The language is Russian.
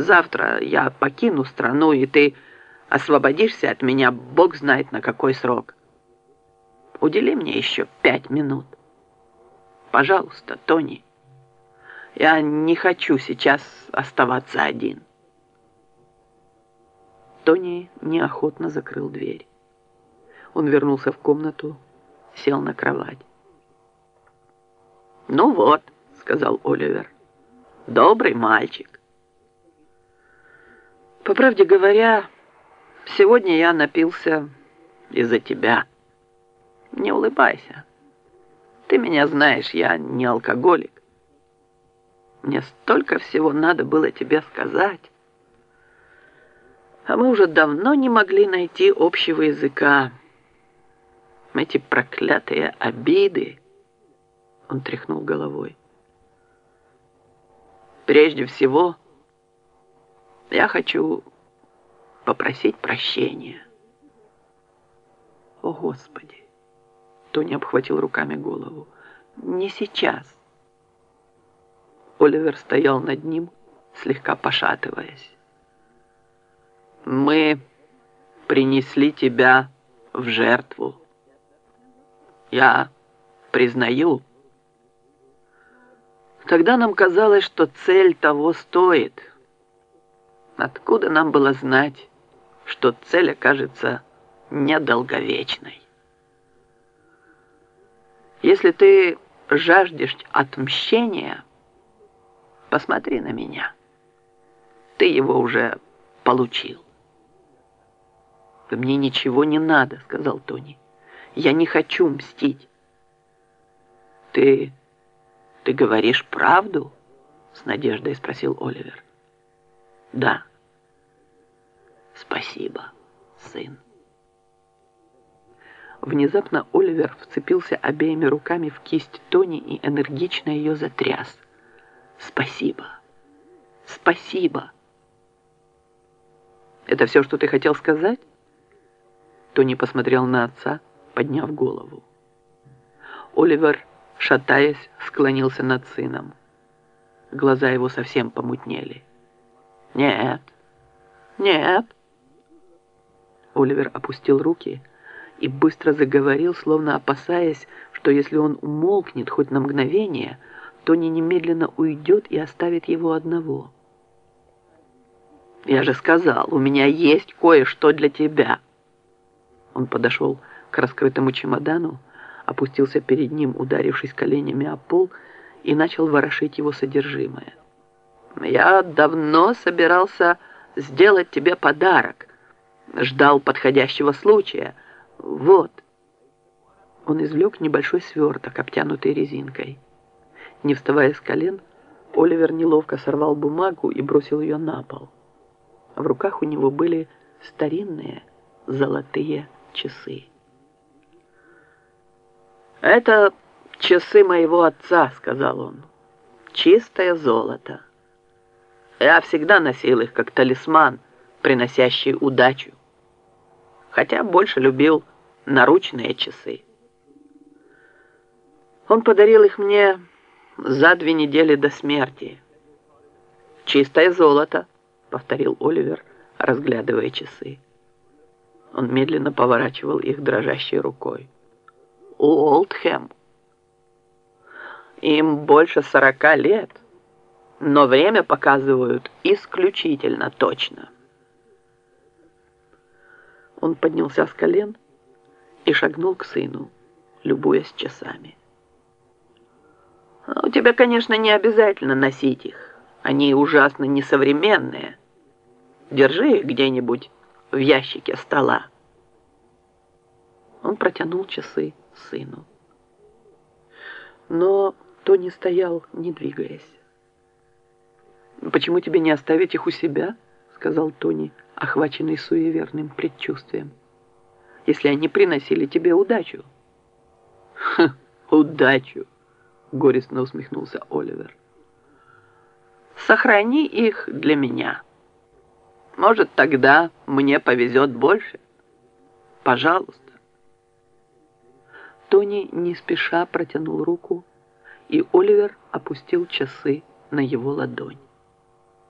Завтра я покину страну, и ты освободишься от меня, бог знает на какой срок. Удели мне еще пять минут. Пожалуйста, Тони. Я не хочу сейчас оставаться один. Тони неохотно закрыл дверь. Он вернулся в комнату, сел на кровать. «Ну вот», — сказал Оливер, — «добрый мальчик». «По правде говоря, сегодня я напился из-за тебя. Не улыбайся. Ты меня знаешь, я не алкоголик. Мне столько всего надо было тебе сказать» а мы уже давно не могли найти общего языка. Эти проклятые обиды. Он тряхнул головой. Прежде всего, я хочу попросить прощения. О, Господи! Тони обхватил руками голову. Не сейчас. Оливер стоял над ним, слегка пошатываясь. Мы принесли тебя в жертву. Я признаю. Тогда нам казалось, что цель того стоит. Откуда нам было знать, что цель окажется недолговечной? Если ты жаждешь отмщения, посмотри на меня. Ты его уже получил. «Мне ничего не надо», — сказал Тони. «Я не хочу мстить». «Ты... ты говоришь правду?» — с надеждой спросил Оливер. «Да». «Спасибо, сын». Внезапно Оливер вцепился обеими руками в кисть Тони и энергично ее затряс. «Спасибо! Спасибо!» «Это все, что ты хотел сказать?» Тони посмотрел на отца, подняв голову. Оливер, шатаясь, склонился над сыном. Глаза его совсем помутнели. «Нет, нет». Оливер опустил руки и быстро заговорил, словно опасаясь, что если он умолкнет хоть на мгновение, Тони немедленно уйдет и оставит его одного. «Я же сказал, у меня есть кое-что для тебя». Он подошел к раскрытому чемодану, опустился перед ним, ударившись коленями о пол, и начал ворошить его содержимое. «Я давно собирался сделать тебе подарок. Ждал подходящего случая. Вот». Он извлек небольшой сверток, обтянутый резинкой. Не вставая с колен, Оливер неловко сорвал бумагу и бросил ее на пол. В руках у него были старинные золотые часы. «Это часы моего отца», — сказал он. «Чистое золото. Я всегда носил их как талисман, приносящий удачу. Хотя больше любил наручные часы. Он подарил их мне за две недели до смерти. «Чистое золото», — повторил Оливер, разглядывая часы. Он медленно поворачивал их дрожащей рукой. Уолтхэм. Им больше сорока лет, но время показывают исключительно точно. Он поднялся с колен и шагнул к сыну, любуясь часами. «У тебя, конечно, не обязательно носить их. Они ужасно несовременные. Держи их где-нибудь в ящике стола. Он протянул часы сыну. Но Тони стоял, не двигаясь. «Почему тебе не оставить их у себя?» сказал Тони, охваченный суеверным предчувствием. «Если они приносили тебе удачу». «Ха, удачу!» горестно усмехнулся Оливер. «Сохрани их для меня». Может, тогда мне повезет больше. Пожалуйста. Тони не спеша протянул руку, и Оливер опустил часы на его ладонь.